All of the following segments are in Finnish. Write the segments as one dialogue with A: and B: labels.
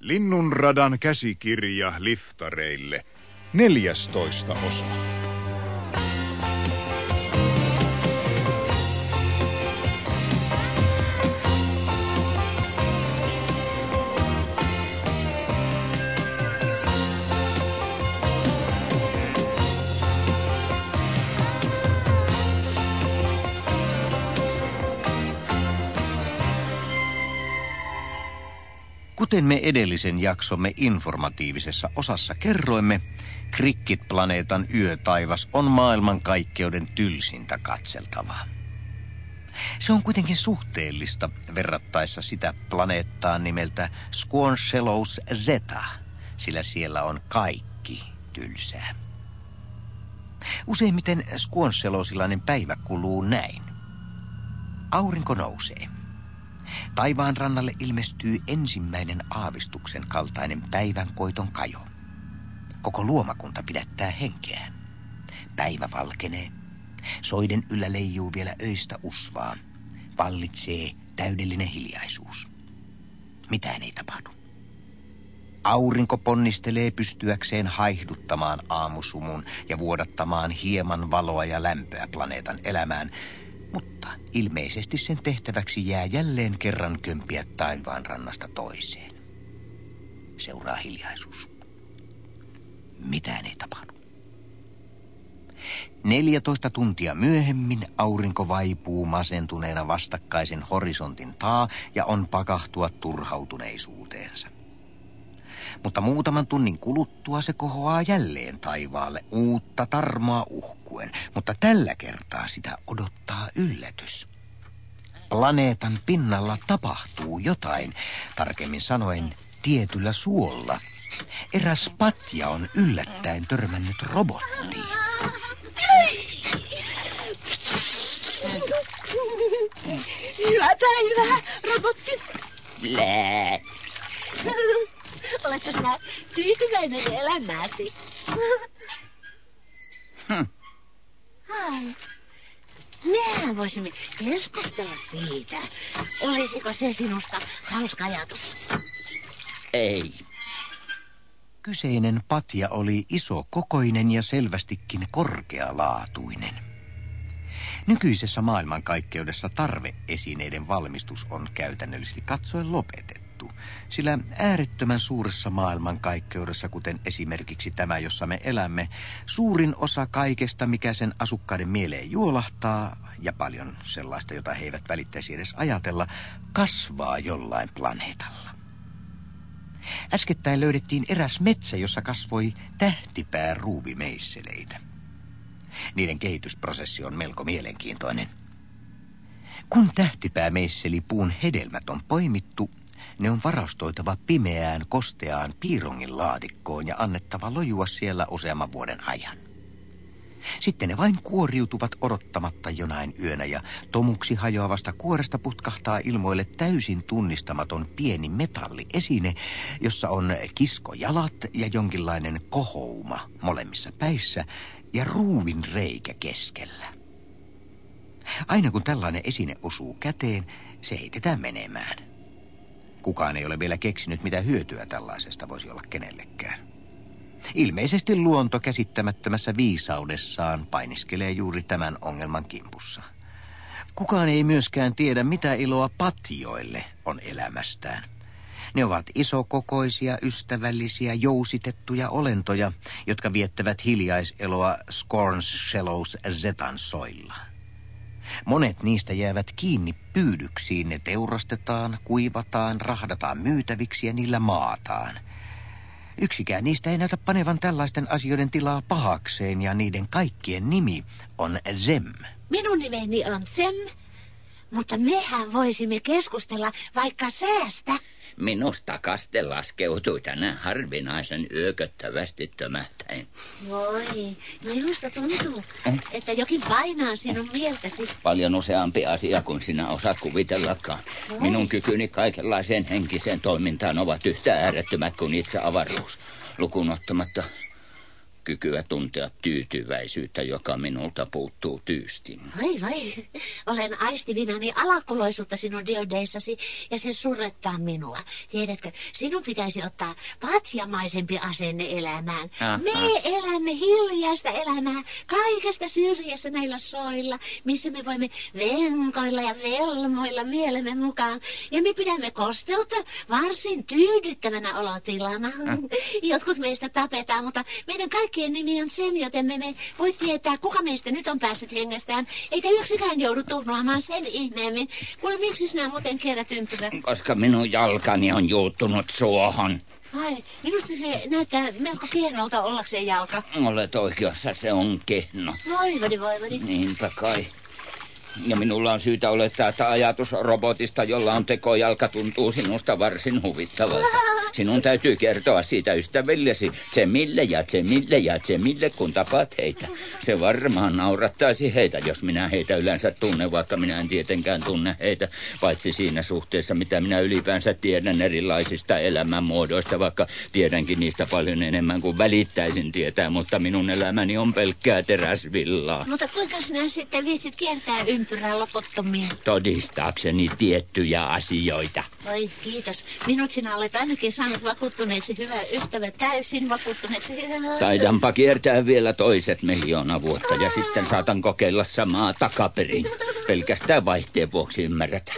A: Linnunradan käsikirja liftareille. 14 osa.
B: Kuten me edellisen jaksomme informatiivisessa osassa kerroimme, Krikkit-planeetan yötaivas on maailmankaikkeuden tylsintä katseltavaa. Se on kuitenkin suhteellista verrattaessa sitä planeettaan nimeltä Squanchelos Zeta, sillä siellä on kaikki tylsää. Useimmiten Squanchelosilainen päivä kuluu näin. Aurinko nousee. Taivaan rannalle ilmestyy ensimmäinen aavistuksen kaltainen päivän koiton kajo. Koko luomakunta pidättää henkeään. Päivä valkenee. Soiden yllä leijuu vielä öistä usvaa. Vallitsee täydellinen hiljaisuus. Mitään ei tapahdu. Aurinko ponnistelee pystyäkseen haihduttamaan aamusumun ja vuodattamaan hieman valoa ja lämpöä planeetan elämään, mutta ilmeisesti sen tehtäväksi jää jälleen kerran kömpiä taivaan rannasta toiseen. Seuraa hiljaisuus. Mitään ei tapahdu. 14 tuntia myöhemmin aurinko vaipuu masentuneena vastakkaisen horisontin taa ja on pakahtua turhautuneisuuteensa. Mutta muutaman tunnin kuluttua se kohoaa jälleen taivaalle uutta tarmoa uhkuen, mutta tällä kertaa sitä odottaa yllätys. Planeetan pinnalla tapahtuu jotain, tarkemmin sanoen tietyllä suolla. Eräs patja on yllättäen törmännyt robottiin.
C: Hyvää päivää, robotti.
D: Blää.
C: Oletko sinä tyytyväinen elämääsi?
D: Hm.
C: Ai. Mehän voisimme keskustella siitä. Olisiko se sinusta hauska ajatus?
D: Ei.
B: Kyseinen patja oli iso kokoinen ja selvästikin korkealaatuinen. Nykyisessä maailmankaikkeudessa tarveesineiden valmistus on käytännöllisesti katsoen lopetettu, sillä äärettömän suuressa maailmankaikkeudessa, kuten esimerkiksi tämä, jossa me elämme, suurin osa kaikesta, mikä sen asukkaiden mieleen juolahtaa, ja paljon sellaista, jota he eivät välittäisi edes ajatella, kasvaa jollain planeetalla. Äskettäin löydettiin eräs metsä, jossa kasvoi tähtipää ruuvimeisseleitä. Niiden kehitysprosessi on melko mielenkiintoinen. Kun tähtipäämeisseli puun hedelmät on poimittu, ne on varastoitava pimeään, kosteaan piirongin laatikkoon ja annettava lojua siellä useamman vuoden ajan. Sitten ne vain kuoriutuvat odottamatta jonain yönä ja tomuksi hajoavasta kuoresta putkahtaa ilmoille täysin tunnistamaton pieni metalliesine, jossa on kiskojalat ja jonkinlainen kohouma molemmissa päissä ja ruuvin reikä keskellä. Aina kun tällainen esine osuu käteen, se heitetään menemään. Kukaan ei ole vielä keksinyt, mitä hyötyä tällaisesta voisi olla kenellekään. Ilmeisesti luonto käsittämättömässä viisaudessaan painiskelee juuri tämän ongelman kimpussa. Kukaan ei myöskään tiedä, mitä iloa patioille on elämästään. Ne ovat isokokoisia, ystävällisiä, jousitettuja olentoja, jotka viettävät hiljaiseloa Scorns Shallows Zetan soilla. Monet niistä jäävät kiinni pyydyksiin, ne teurastetaan, kuivataan, rahdataan myytäviksi ja niillä maataan – Yksikään niistä ei näytä panevan tällaisten asioiden tilaa pahakseen ja niiden kaikkien nimi on Zem.
C: Minun nimeni on Zem, mutta mehän voisimme keskustella vaikka säästä.
D: Minusta kaste laskeutui tänään harvinaisen yököttävästi tömähtäen.
C: Voi, minusta tuntuu, että jokin painaa sinun mieltäsi.
D: Paljon useampi asia kuin sinä osaat kuvitellakaan. Minun kykyni kaikenlaiseen henkiseen toimintaan ovat yhtä äärettömät kuin itse avaruus. Lukuun ottamatta kykyä tuntea tyytyväisyyttä, joka minulta puuttuu tyystin.
C: Vai vai, olen aistivinani alakuloisuutta sinun diodeissasi ja se surrettaa minua. Tiedätkö, sinun pitäisi ottaa patjamaisempi asenne elämään.
D: Aha.
C: Me elämme hiljaista elämää kaikesta syrjässä näillä soilla, missä me voimme venkoilla ja velmoilla mielemme mukaan. Ja me pidämme kosteutta varsin tyydyttävänä olotilana. Jotkut meistä tapetaan, mutta meidän kaikkien nimi on sen, joten me emme voi tietää, kuka meistä nyt on päässyt hengestään, eikä yksikään joudu tuhnoamaan sen ihmeemmin. Kuule, miksi sinä muuten kerät ympyrä?
D: Koska minun jalkani on juuttunut suohon.
C: Ai, minusta se näyttää melko kehnolta ollakseen jalka.
D: Olet oikeassa, se on kehno.
C: Voivodi, voivodi.
D: Niinpä kai. Ja minulla on syytä olettaa, että ajatus robotista, jolla on tekojalka, tuntuu sinusta varsin huvittavalta. Sinun täytyy kertoa siitä ystävillesi, Tsemille ja Tsemille ja Tsemille, kun tapaat heitä. Se varmaan naurattaisi heitä, jos minä heitä yleensä tunne, vaikka minä en tietenkään tunne heitä, paitsi siinä suhteessa, mitä minä ylipäänsä tiedän erilaisista elämänmuodoista, vaikka tiedänkin niistä paljon enemmän kuin välittäisin tietää, mutta minun elämäni on pelkkää teräsvillaa.
C: Mutta kuinka sinä sitten viitsit kiertää ympyrää loputtomiin?
D: Todistaakseni tiettyjä asioita.
C: Oi, kiitos. Minut sinä olet ainakin saanut vakuuttuneeksi, hyvä ystävä, täysin vakuuttuneeksi.
D: Taidanpa kiertää vielä toiset miljoona vuotta ja sitten saatan kokeilla samaa takaperin. Pelkästään vaihteen vuoksi ymmärrät.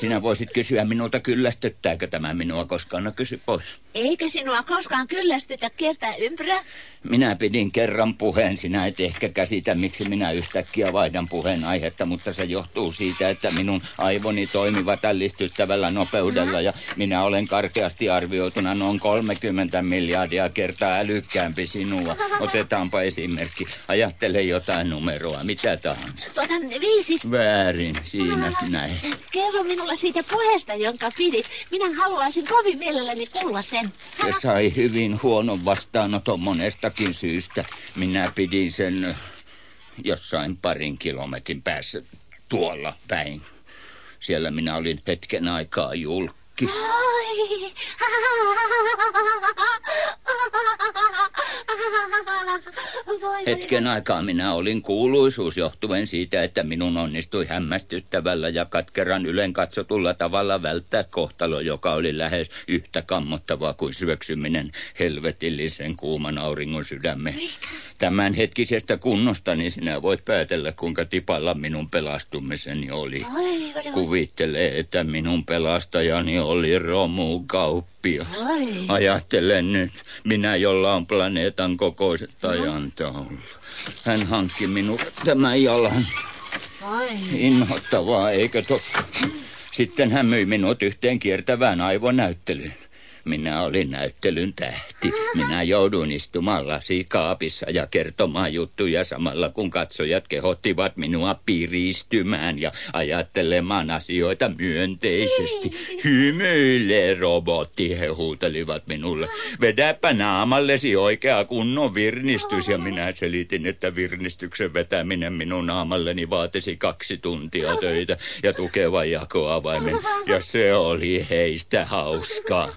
D: Sinä voisit kysyä minulta, kyllästyttääkö tämä minua koskaan. No kysy pois.
C: Eikö sinua koskaan kyllästytä kiertää ympyrää?
D: Minä pidin kerran puheen. Sinä et ehkä käsitä, miksi minä yhtäkkiä vaihdan puheen aihetta, mutta se johtuu siitä, että minun aivoni toimivat ällistyttävällä nopeudella ja minä olen karkeasti arvioituna noin 30 miljardia kertaa älykkäämpi sinua. Otetaanpa esimerkki. Ajattele jotain numeroa, mitä tahansa.
C: Tuota, viisi.
D: Väärin, siinä näin.
C: Kerro minulle siitä puheesta, jonka pidit. Minä haluaisin kovin mielelläni kuulla sen.
D: Se sai hyvin huonon vastaanoton monestakin syystä. Minä pidin sen jossain parin kilometrin päässä tuolla päin. Siellä minä olin hetken aikaa julkis.
C: Ai. Voi,
D: Hetken aikaa minä olin kuuluisuus johtuen siitä, että minun onnistui hämmästyttävällä ja katkeran ylen katsotulla tavalla välttää kohtalo, joka oli lähes yhtä kammottavaa kuin syöksyminen helvetillisen kuuman auringon sydämme. Tämän hetkisestä kunnostani sinä voit päätellä, kuinka tipalla minun pelastumiseni oli.
C: Voi, voi, voi.
D: Kuvittele, että minun pelastajani oli romukauppias. Ajattelen nyt, minä jolla on planeetan kokoiset ajantaulu. Hän hankki minulle tämän jalan. Inhottavaa, eikö totta? Sitten hän myi minut yhteen kiertävään aivonäyttelyyn. Minä olin näyttelyn tähti. Minä jouduin istumaan lasikaapissa ja kertomaan juttuja samalla kun katsojat kehottivat minua piristymään ja ajattelemaan asioita myönteisesti. Hymyile, robotti, he huutelivat minulle. Vedäpä naamallesi oikea kunnon virnistys ja minä selitin, että virnistyksen vetäminen minun naamalleni vaatisi kaksi tuntia töitä ja tukeva jakoavaimen. Ja se oli heistä hauskaa.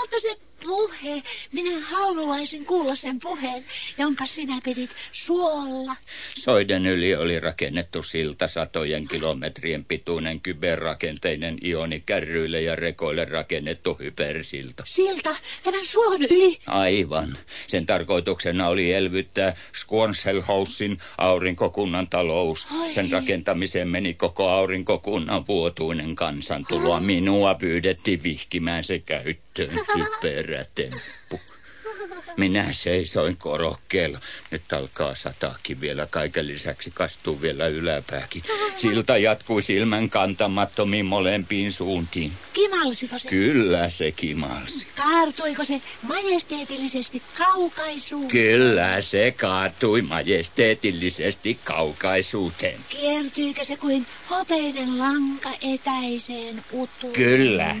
C: Mutta se puhe, minä haluaisin kuulla sen puheen, jonka sinä pidit suolla.
D: Soiden yli oli rakennettu silta satojen kilometrien pituinen kyberrakenteinen ionikärryille ja rekoille rakennettu hypersilta.
C: Silta, tämän suon yli.
D: Aivan. Sen tarkoituksena oli elvyttää Squanselhousein aurinkokunnan talous.
C: Ai.
D: Sen rakentamiseen meni koko aurinkokunnan vuotuinen kansantulo. Minua pyydettiin vihkimään se käyttöön. Typerä temppu. Minä seisoin korokkeella. Nyt alkaa sataakin vielä. Kaiken lisäksi kastuu vielä yläpääkin. Silta jatkui silmän kantamattomiin molempiin suuntiin.
C: Kimalsiko se?
D: Kyllä se kimalsi.
C: Kaartuiko se majesteetillisesti kaukaisuun?
D: Kyllä se kaatui majesteetillisesti kaukaisuuteen.
C: Kiertyykö se kuin hopeinen lanka etäiseen utuun?
D: Kyllä.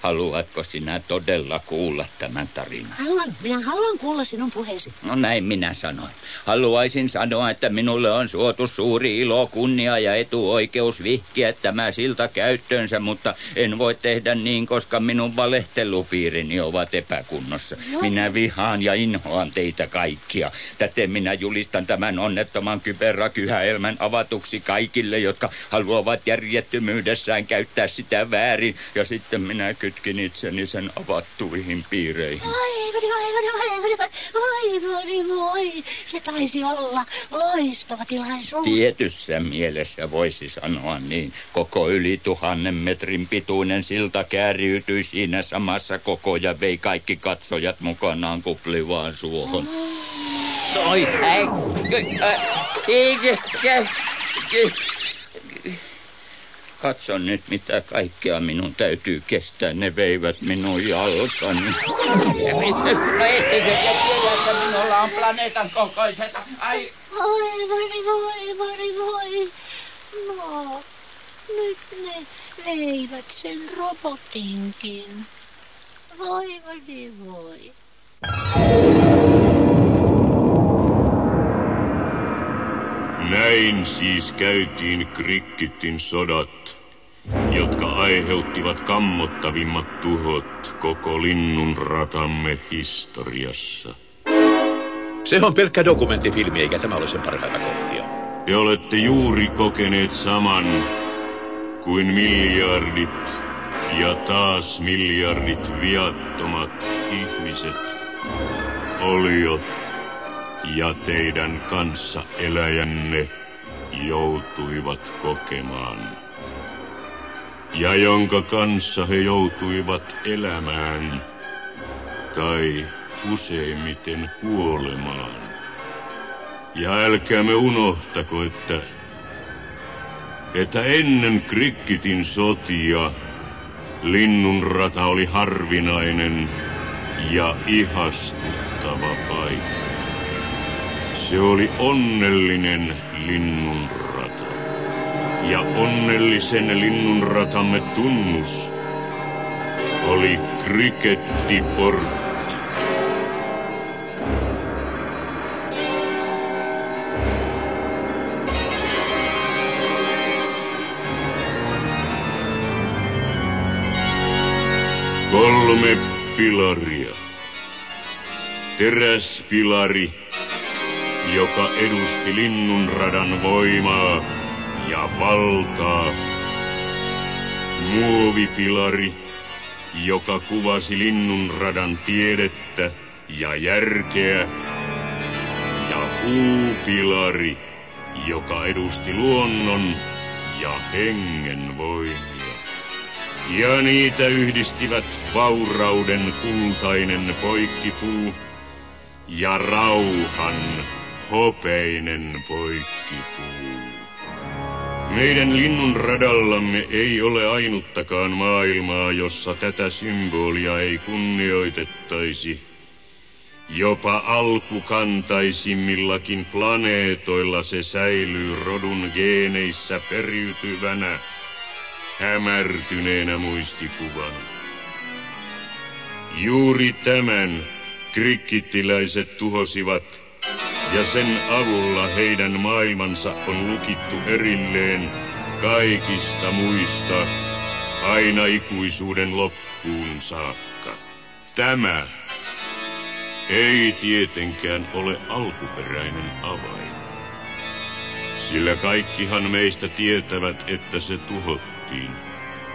D: Haluatko sinä todella kuulla tämän tarinan?
C: Haluan, minä haluan kuulla sinun puheesi.
D: No näin minä sanoin. Haluaisin sanoa, että minulle on suotu suuri ilo, kunnia ja etuoikeus vihkiä tämä silta käyttöönsä, mutta en voi tehdä niin, koska minun valehtelupiirini ovat epäkunnossa.
C: No.
D: Minä vihaan ja inhoan teitä kaikkia. Täten minä julistan tämän onnettoman kyberrakyhäelmän avatuksi kaikille, jotka haluavat järjettömyydessään käyttää sitä väärin. Ja sitten minä kytkin itseni sen avattuihin piireihin.
C: Voi, voi, voi, voi, voi, voi, voi, voi, voi. Se taisi olla loistava tilaisuus.
D: Tietyssä mielessä voisi sanoa niin. Koko yli tuhannen metrin pituinen silta kääriytyi siinä samassa koko ja vei kaikki katsojat mukanaan kuplivaan suohon. Oi, ei, ei, ei, ei, Katso nyt, mitä kaikkea minun täytyy kestää. Ne veivät minun jalkani. Ettekö te tiedä, että minulla on planeetan kokoiset? Ai,
C: Voi, voi, voi, voi, voi. No, nyt ne veivät sen robotinkin. Voi, voi, voi.
E: Näin siis käytiin Krikkitin sodat, jotka aiheuttivat kammottavimmat tuhot koko linnun ratamme historiassa.
F: Se on pelkkä dokumenttifilmi, eikä tämä ole sen parhaita kohtia.
E: Te olette juuri kokeneet saman kuin miljardit ja taas miljardit viattomat ihmiset, oliot ja teidän kanssa eläjänne joutuivat kokemaan. Ja jonka kanssa he joutuivat elämään, tai useimmiten kuolemaan. Ja älkäämme unohtako, että, että ennen krikkitin sotia linnunrata oli harvinainen ja ihastuttava paikka. Se oli onnellinen linnunrata. Ja onnellisen linnunratamme tunnus oli krikettiportti. Kolme pilaria. Teräspilari, joka edusti linnunradan voimaa ja valtaa. Muovipilari, joka kuvasi linnunradan tiedettä ja järkeä. Ja puupilari, joka edusti luonnon ja hengen voimia. Ja niitä yhdistivät vaurauden kultainen poikkipuu ja rauhan hopeinen poikkipuu. Meidän linnun radallamme ei ole ainuttakaan maailmaa, jossa tätä symbolia ei kunnioitettaisi. Jopa alkukantaisimmilla planeetoilla se säilyy rodun geeneissä periytyvänä, hämärtyneenä muistikuvana. Juuri tämän krikkittiläiset tuhosivat, ja sen avulla heidän maailmansa on lukittu erilleen kaikista muista aina ikuisuuden loppuun saakka. Tämä ei tietenkään ole alkuperäinen avain. Sillä kaikkihan meistä tietävät, että se tuhottiin.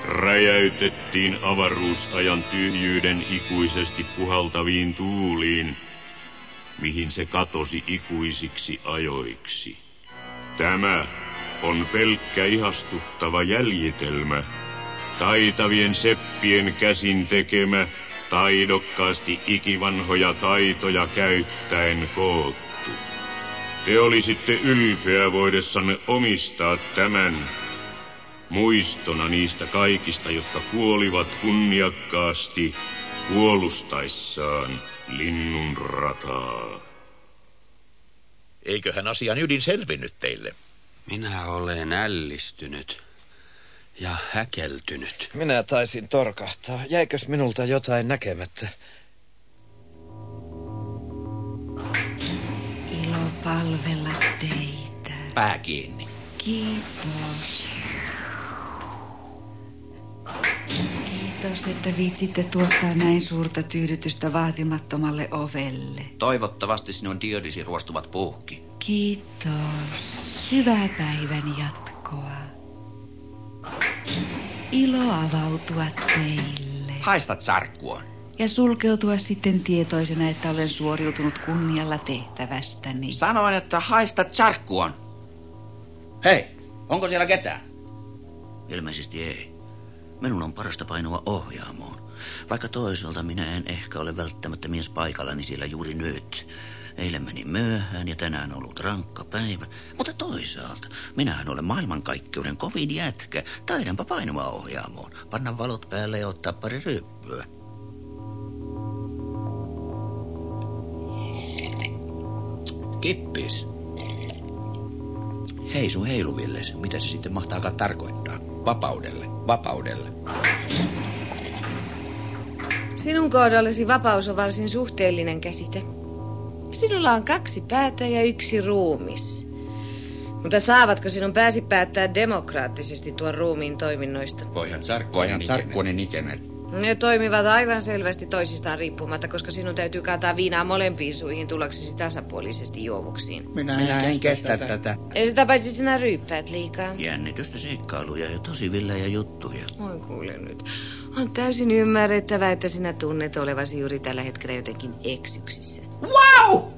E: Räjäytettiin avaruusajan tyhjyyden ikuisesti puhaltaviin tuuliin, mihin se katosi ikuisiksi ajoiksi. Tämä on pelkkä ihastuttava jäljitelmä, taitavien seppien käsin tekemä, taidokkaasti ikivanhoja taitoja käyttäen koottu. Te olisitte ylpeä voidessanne omistaa tämän muistona niistä kaikista, jotka kuolivat kunniakkaasti puolustaessaan linnun rataa.
F: Eiköhän asian ydin selvinnyt teille.
G: Minä olen ällistynyt.
F: Ja häkeltynyt.
G: Minä taisin torkahtaa. Jäikös minulta jotain näkemättä?
H: Ilo palvella teitä.
I: Pää kiinni.
H: Kiitos. Kiitos, että viitsitte tuottaa näin suurta tyydytystä vaatimattomalle ovelle.
I: Toivottavasti sinun diodisi ruostuvat puhki.
H: Kiitos. Hyvää päivän jatkoa. Ilo avautua teille.
I: Haistat sarkkuon.
H: Ja sulkeutua sitten tietoisena, että olen suoriutunut kunnialla tehtävästäni.
I: Sanoin, että haistat sarkkuon. Hei, onko siellä ketään? Ilmeisesti ei. Minun on parasta painoa ohjaamoon. Vaikka toisaalta minä en ehkä ole välttämättä mies paikallani siellä juuri nyt. Eilen meni myöhään ja tänään on ollut rankka päivä. Mutta toisaalta, minähän olen maailmankaikkeuden kovin jätkä. Taidanpa painoa ohjaamoon. Panna valot päälle ja ottaa pari ryppyä. Kippis. Hei sun heiluvilles, mitä se sitten mahtaakaan tarkoittaa? Vapaudelle, vapaudelle.
J: Sinun kohdallesi vapaus on varsin suhteellinen käsite. Sinulla on kaksi päätä ja yksi ruumis. Mutta saavatko sinun pääsi päättää demokraattisesti tuon ruumiin toiminnoista?
I: Voihan sarkkuonen sarkkuonen ikenen.
J: Ne toimivat aivan selvästi toisistaan riippumatta, koska sinun täytyy kaataa viinaa molempiin suihin tullaksesi tasapuolisesti juovuksiin.
I: Minä, Minä en kestä tätä. tätä.
J: Ja sitä paitsi sinä ryyppäät liikaa.
I: Jännitystä seikkailuja ja tosi villejä juttuja.
J: Oi kuule nyt. On täysin ymmärrettävää, että sinä tunnet olevasi juuri tällä hetkellä jotenkin eksyksissä.
I: Wow!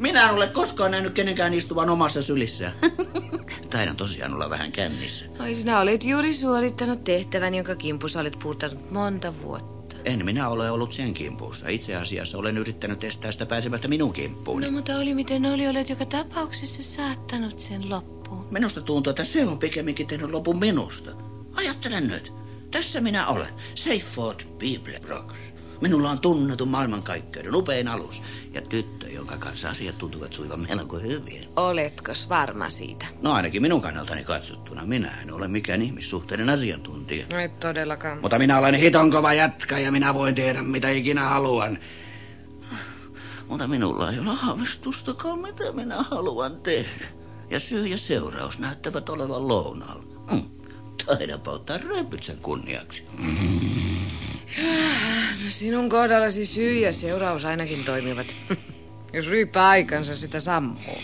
I: Minä en ole koskaan nähnyt kenenkään istuvan omassa sylissä. Taidan tosiaan olla vähän kännissä.
J: Oi, sinä olet juuri suorittanut tehtävän, jonka kimpussa olet puurtanut monta vuotta.
I: En minä ole ollut sen kimpussa. Itse asiassa olen yrittänyt estää sitä pääsemästä minun kimppuun.
J: No mutta oli miten oli, olet joka tapauksessa saattanut sen loppuun.
I: Minusta tuntuu, että se on pikemminkin tehnyt lopun minusta. Ajattelen nyt. Tässä minä olen. Seifort Bibelbrox. Minulla on tunnetun maailmankaikkeuden upein alus ja tyttö, jonka kanssa asiat tuntuvat suivan melko hyvin.
J: Oletko varma siitä?
I: No ainakin minun kannaltani katsottuna. Minä en ole mikään ihmissuhteiden asiantuntija.
J: No et todellakaan.
I: Mutta minä olen hitonkova jätkä ja minä voin tehdä mitä ikinä haluan. Mutta minulla ei ole haavistustakaan, mitä minä haluan tehdä. Ja syy ja seuraus näyttävät olevan lounalla. Mm. Taidapa ottaa röpyt sen kunniaksi.
J: No sinun kohdallasi syy ja seuraus ainakin toimivat. Jos ryyppää aikansa, sitä sammuu.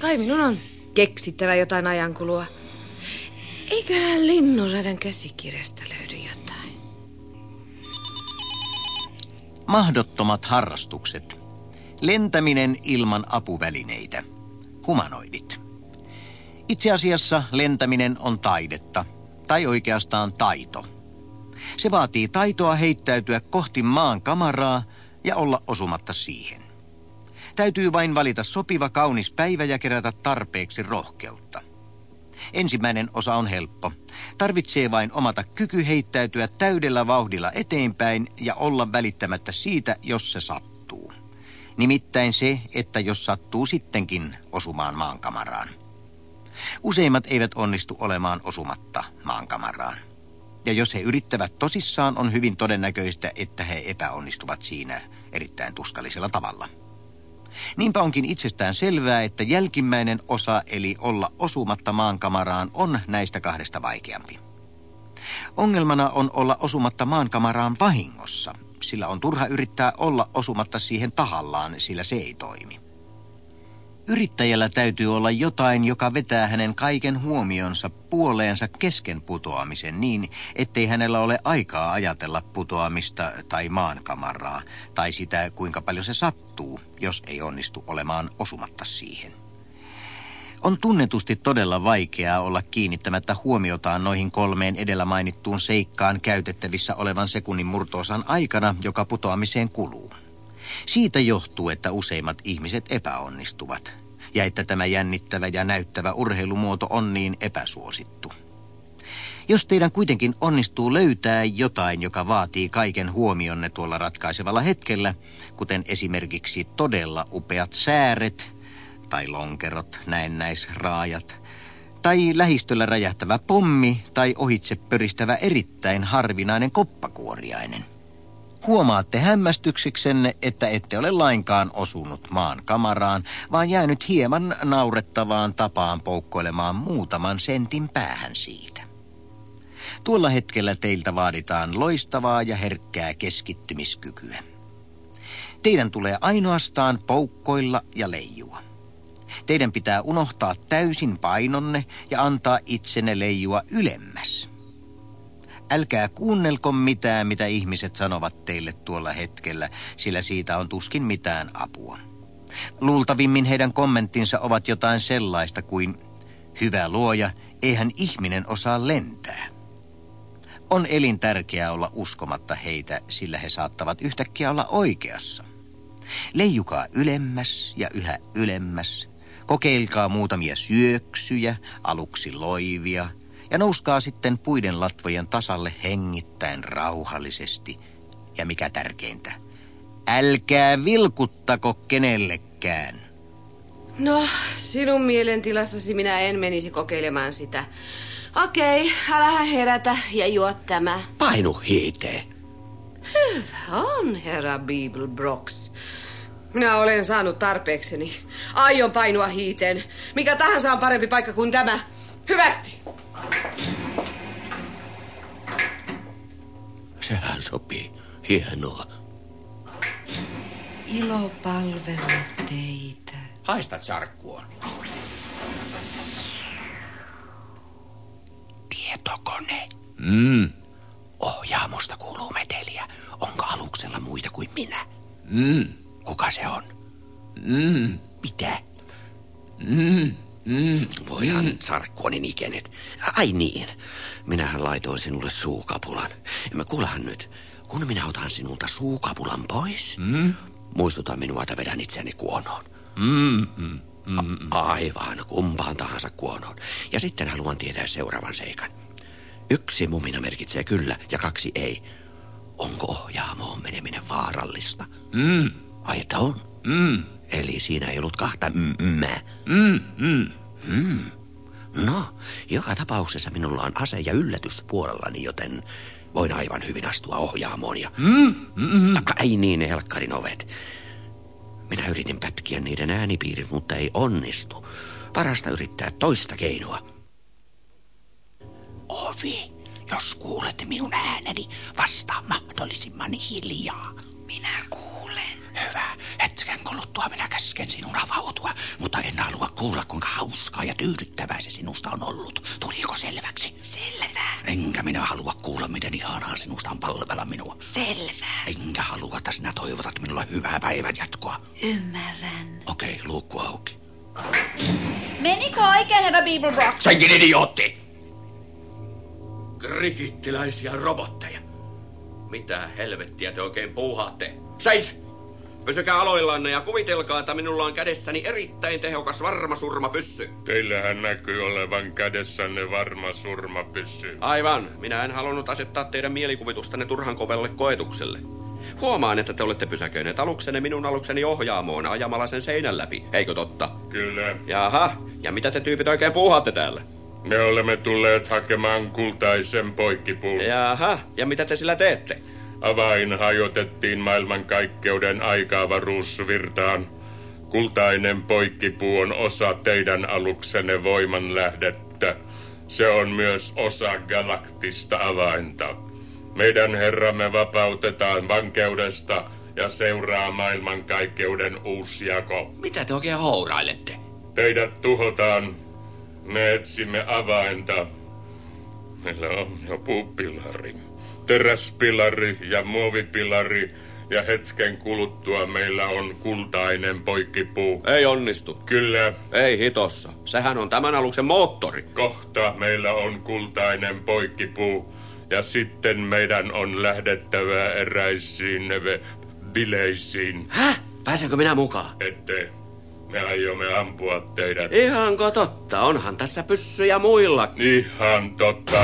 J: Kai minun on keksittävä jotain ajankulua. Eiköhän linnunradan käsikirjasta löydy jotain.
B: Mahdottomat harrastukset. Lentäminen ilman apuvälineitä. Humanoidit. Itse asiassa lentäminen on taidetta, tai oikeastaan taito. Se vaatii taitoa heittäytyä kohti maan kamaraa ja olla osumatta siihen. Täytyy vain valita sopiva kaunis päivä ja kerätä tarpeeksi rohkeutta. Ensimmäinen osa on helppo. Tarvitsee vain omata kyky heittäytyä täydellä vauhdilla eteenpäin ja olla välittämättä siitä, jos se sattuu. Nimittäin se, että jos sattuu sittenkin osumaan maankamaraan. Useimmat eivät onnistu olemaan osumatta maankamaraan. Ja jos he yrittävät tosissaan, on hyvin todennäköistä, että he epäonnistuvat siinä erittäin tuskallisella tavalla. Niinpä onkin itsestään selvää, että jälkimmäinen osa, eli olla osumatta maankamaraan, on näistä kahdesta vaikeampi. Ongelmana on olla osumatta maankamaraan vahingossa, sillä on turha yrittää olla osumatta siihen tahallaan, sillä se ei toimi. Yrittäjällä täytyy olla jotain, joka vetää hänen kaiken huomionsa puoleensa kesken putoamisen niin, ettei hänellä ole aikaa ajatella putoamista tai maankamaraa, tai sitä, kuinka paljon se sattuu, jos ei onnistu olemaan osumatta siihen. On tunnetusti todella vaikeaa olla kiinnittämättä huomiotaan noihin kolmeen edellä mainittuun seikkaan käytettävissä olevan sekunnin murtoosan aikana, joka putoamiseen kuluu. Siitä johtuu, että useimmat ihmiset epäonnistuvat, ja että tämä jännittävä ja näyttävä urheilumuoto on niin epäsuosittu. Jos teidän kuitenkin onnistuu löytää jotain, joka vaatii kaiken huomionne tuolla ratkaisevalla hetkellä, kuten esimerkiksi todella upeat sääret, tai lonkerot, näennäisraajat, Tai lähistöllä räjähtävä pommi tai ohitse pöristävä erittäin harvinainen koppakuoriainen. Huomaatte hämmästykseksenne, että ette ole lainkaan osunut maan kamaraan, vaan jäänyt hieman naurettavaan tapaan poukkoilemaan muutaman sentin päähän siitä. Tuolla hetkellä teiltä vaaditaan loistavaa ja herkkää keskittymiskykyä. Teidän tulee ainoastaan poukkoilla ja leijua. Teidän pitää unohtaa täysin painonne ja antaa itsenne leijua ylemmäs. Älkää kuunnelko mitään, mitä ihmiset sanovat teille tuolla hetkellä, sillä siitä on tuskin mitään apua. Luultavimmin heidän kommenttinsa ovat jotain sellaista kuin, hyvä luoja, eihän ihminen osaa lentää. On elintärkeää olla uskomatta heitä, sillä he saattavat yhtäkkiä olla oikeassa. Leijukaa ylemmäs ja yhä ylemmäs. Kokeilkaa muutamia syöksyjä, aluksi loivia, ja nouskaa sitten puiden latvojen tasalle hengittäen rauhallisesti. Ja mikä tärkeintä, älkää vilkuttako kenellekään.
J: No, sinun mielentilassasi minä en menisi kokeilemaan sitä. Okei, älähän herätä ja juo tämä.
I: Painu hiiteen.
J: Hyvä on, herra Brox. Minä olen saanut tarpeekseni. Aion painua hiiteen. Mikä tahansa on parempi paikka kuin tämä. Hyvästi!
I: Sehän sopii. Hienoa.
H: Ilo palvella teitä.
I: Haistat sarkkua. Tietokone.
F: Mm.
I: Ohjaamosta kuuluu meteliä. Onko aluksella muita kuin minä?
F: Mm.
I: Kuka se on?
F: Mm.
I: Mitä?
F: Mm. Mm.
I: Voihan mm. sarkkuoni ikenet. Ai niin. Minähän laitoin sinulle suukapulan. Ja mä kuulehan nyt, kun minä otan sinulta suukapulan pois,
F: mm.
I: muistuta minua, että vedän itseäni kuonoon.
F: Mm. Mm. Mm.
I: Aivan, kumpaan tahansa kuonoon. Ja sitten haluan tietää seuraavan seikan. Yksi mumina merkitsee kyllä ja kaksi ei. Onko ohjaamoon meneminen vaarallista?
F: Mm.
I: Ai että on?
F: Mm.
I: Eli siinä ei ollut kahta mmää.
F: Mm. Mm.
I: Mm. No, joka tapauksessa minulla on ase ja yllätys puolellani, joten voin aivan hyvin astua ohjaamoon ja...
F: Mm. Mm.
I: Ai niin, ne helkkarin ovet. Minä yritin pätkiä niiden äänipiirit, mutta ei onnistu. Parasta yrittää toista keinoa. Ovi, jos kuulette minun ääneni, vastaa mahdollisimman hiljaa.
H: Minä kuulen.
I: Hyvä. Hetken kuluttua minä käsken sinun avautua, mutta en halua kuulla, kuinka hauskaa ja tyydyttävää se sinusta on ollut. Tuliko selväksi?
H: Selvä.
I: Enkä minä halua kuulla, miten ihanaa sinusta on palvella minua.
H: Selvä.
I: Enkä halua, että sinä toivotat minulle hyvää päivän jatkoa.
H: Ymmärrän.
I: Okei, okay, luukku auki.
K: Menikö oikein, herra Beeblebrox?
I: Senkin idiootti! Krikittiläisiä robotteja. Mitä helvettiä te oikein puuhaatte? Seis! Pysykää aloillanne ja kuvitelkaa, että minulla on kädessäni erittäin tehokas varmasurmapyssy.
L: Teillähän näkyy olevan kädessänne varmasurmapyssy.
I: Aivan. Minä en halunnut asettaa teidän mielikuvitustanne turhan kovelle koetukselle. Huomaan, että te olette pysäköineet aluksenne minun alukseni ohjaamoon ajamalla sen seinän läpi. Eikö totta?
L: Kyllä.
I: Jaha, ja mitä te tyypit oikein puuhaatte täällä?
L: Me olemme tulleet hakemaan kultaisen poikkipuun.
I: Jaha, ja mitä te sillä teette?
L: Avain hajotettiin maailmankaikkeuden aikaavaruusvirtaan. Kultainen poikkipuu on osa teidän aluksenne voimanlähdettä. Se on myös osa galaktista avainta. Meidän herramme vapautetaan vankeudesta ja seuraa maailmankaikkeuden uusjako.
I: Mitä te oikein hourailette?
L: Teidät tuhotaan. Me etsimme avainta. Meillä on jo puupilari teräspilari ja muovipilari ja hetken kuluttua meillä on kultainen poikkipuu.
I: Ei onnistu.
L: Kyllä.
I: Ei hitossa. Sehän on tämän aluksen moottori.
L: Kohta meillä on kultainen poikkipuu ja sitten meidän on lähdettävä eräisiin bileisiin.
I: Häh? Pääsenkö minä mukaan?
L: Ette. Me aiomme ampua teidät.
I: Ihanko totta? Onhan tässä pyssyjä muilla.
L: Ihan totta.